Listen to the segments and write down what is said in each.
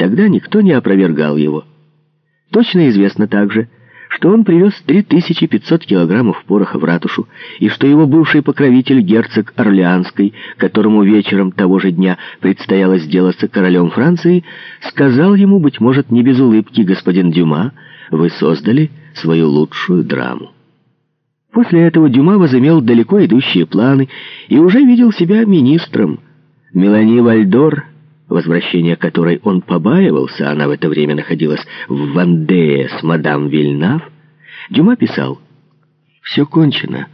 тогда никто не опровергал его. Точно известно также, что он привез 3500 килограммов пороха в ратушу, и что его бывший покровитель, герцог Орлеанский, которому вечером того же дня предстояло сделаться королем Франции, сказал ему, быть может, не без улыбки, господин Дюма, вы создали свою лучшую драму. После этого Дюма возымел далеко идущие планы и уже видел себя министром. Мелани Вальдор возвращения которой он побаивался, она в это время находилась в Вандее с мадам Вильнав, Дюма писал «Все кончено.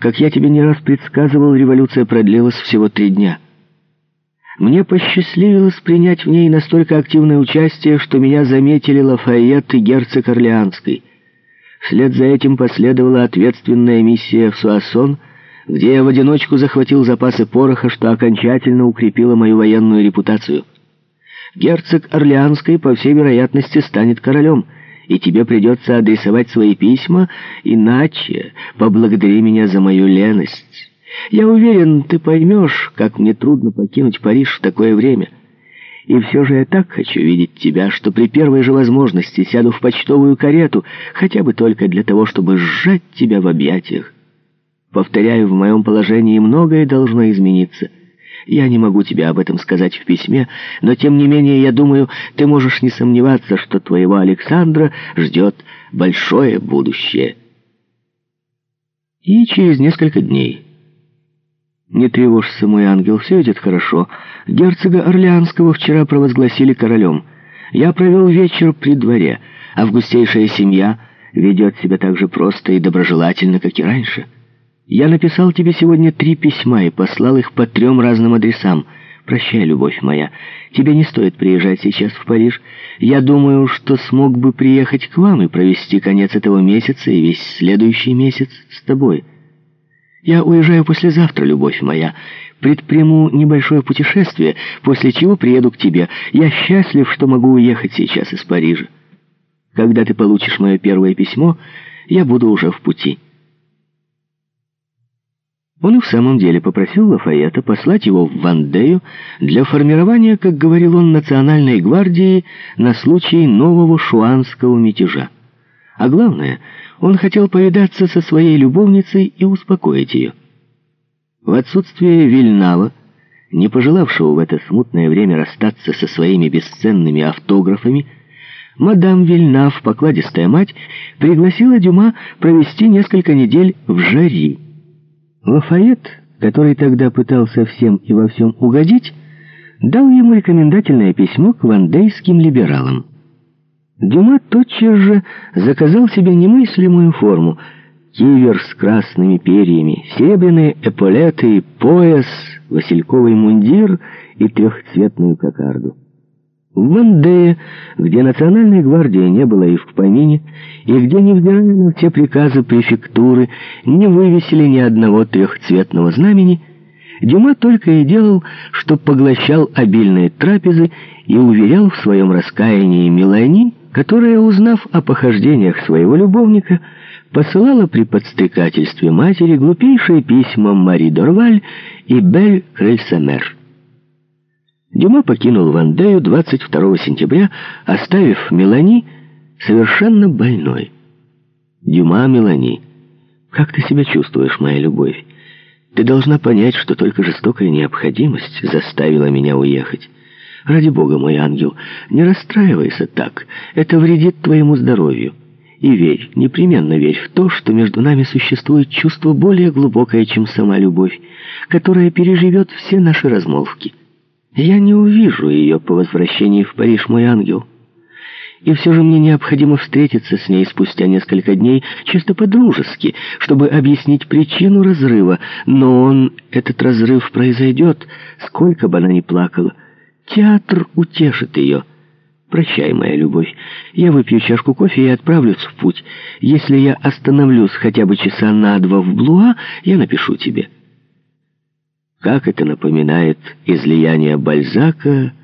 Как я тебе не раз предсказывал, революция продлилась всего три дня. Мне посчастливилось принять в ней настолько активное участие, что меня заметили Лафайет и герцог Орлеанский. Вслед за этим последовала ответственная миссия в Суассон — где я в одиночку захватил запасы пороха, что окончательно укрепило мою военную репутацию. Герцог Орлеанский, по всей вероятности, станет королем, и тебе придется адресовать свои письма, иначе поблагодари меня за мою леность. Я уверен, ты поймешь, как мне трудно покинуть Париж в такое время. И все же я так хочу видеть тебя, что при первой же возможности сяду в почтовую карету, хотя бы только для того, чтобы сжать тебя в объятиях. Повторяю, в моем положении многое должно измениться. Я не могу тебе об этом сказать в письме, но тем не менее, я думаю, ты можешь не сомневаться, что твоего Александра ждет большое будущее. И через несколько дней... Не тревожься, мой ангел, все идет хорошо. Герцога Орлеанского вчера провозгласили королем. Я провел вечер при дворе. Августейшая семья ведет себя так же просто и доброжелательно, как и раньше». Я написал тебе сегодня три письма и послал их по трем разным адресам. Прощай, любовь моя. Тебе не стоит приезжать сейчас в Париж. Я думаю, что смог бы приехать к вам и провести конец этого месяца и весь следующий месяц с тобой. Я уезжаю послезавтра, любовь моя. Предприму небольшое путешествие, после чего приеду к тебе. Я счастлив, что могу уехать сейчас из Парижа. Когда ты получишь мое первое письмо, я буду уже в пути». Он и в самом деле попросил Лафайета послать его в Вандею для формирования, как говорил он, национальной гвардии на случай нового шуанского мятежа. А главное, он хотел повидаться со своей любовницей и успокоить ее. В отсутствие Вильнава, не пожелавшего в это смутное время расстаться со своими бесценными автографами, мадам Вильнав, покладистая мать, пригласила Дюма провести несколько недель в Жари. Лафайет, который тогда пытался всем и во всем угодить, дал ему рекомендательное письмо к вандейским либералам. Дюма тотчас же заказал себе немыслимую форму — кивер с красными перьями, серебряные эполеты, пояс, васильковый мундир и трехцветную кокарду. В Вандее, где национальной гвардии не было и в помине, и где, невзирая на все приказы префектуры, не вывесили ни одного трехцветного знамени, Дюма только и делал, что поглощал обильные трапезы и уверял в своем раскаянии Мелани, которая, узнав о похождениях своего любовника, посылала при подстрекательстве матери глупейшие письма Мари Дорваль и Бель Крельсамер. Дюма покинул Вандею 22 сентября, оставив Мелани совершенно больной. Дюма, Мелани, как ты себя чувствуешь, моя любовь? Ты должна понять, что только жестокая необходимость заставила меня уехать. Ради Бога, мой ангел, не расстраивайся так. Это вредит твоему здоровью. И верь, непременно верь в то, что между нами существует чувство более глубокое, чем сама любовь, которая переживет все наши размолвки. Я не увижу ее по возвращении в Париж, мой ангел. И все же мне необходимо встретиться с ней спустя несколько дней, чисто по-дружески, чтобы объяснить причину разрыва. Но он, этот разрыв произойдет, сколько бы она ни плакала. Театр утешит ее. Прощай, моя любовь. Я выпью чашку кофе и отправлюсь в путь. Если я остановлюсь хотя бы часа на два в Блуа, я напишу тебе». Как это напоминает излияние Бальзака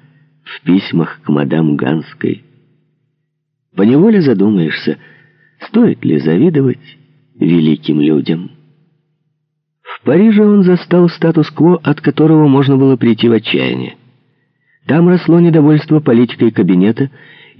в письмах к мадам Ганской. Поневоле задумаешься, стоит ли завидовать великим людям. В Париже он застал статус-кво, от которого можно было прийти в отчаяние. Там росло недовольство политикой кабинета